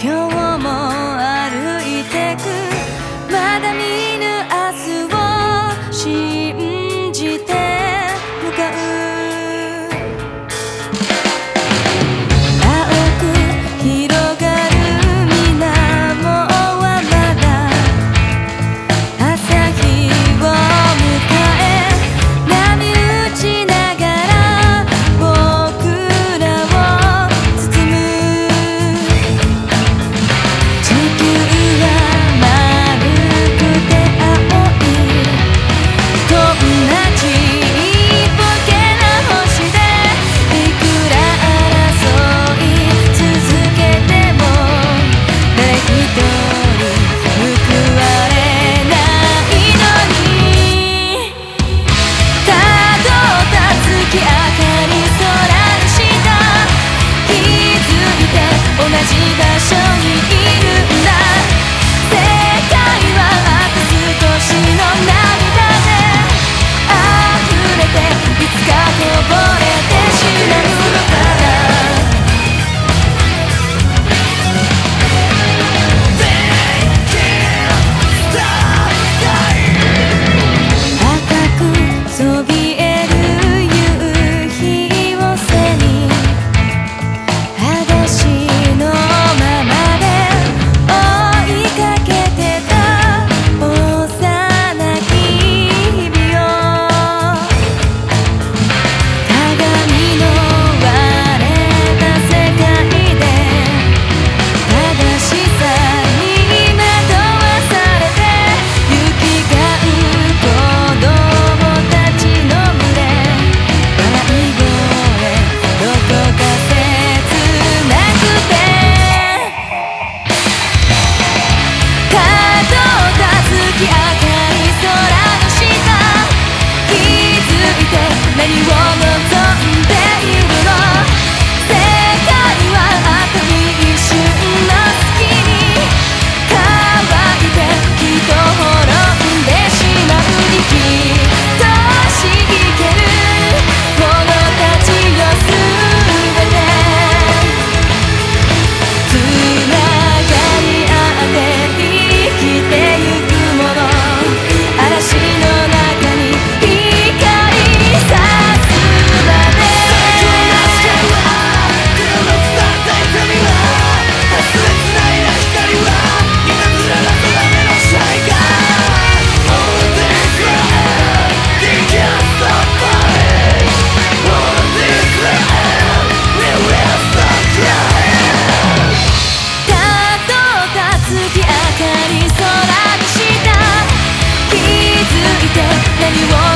今日何を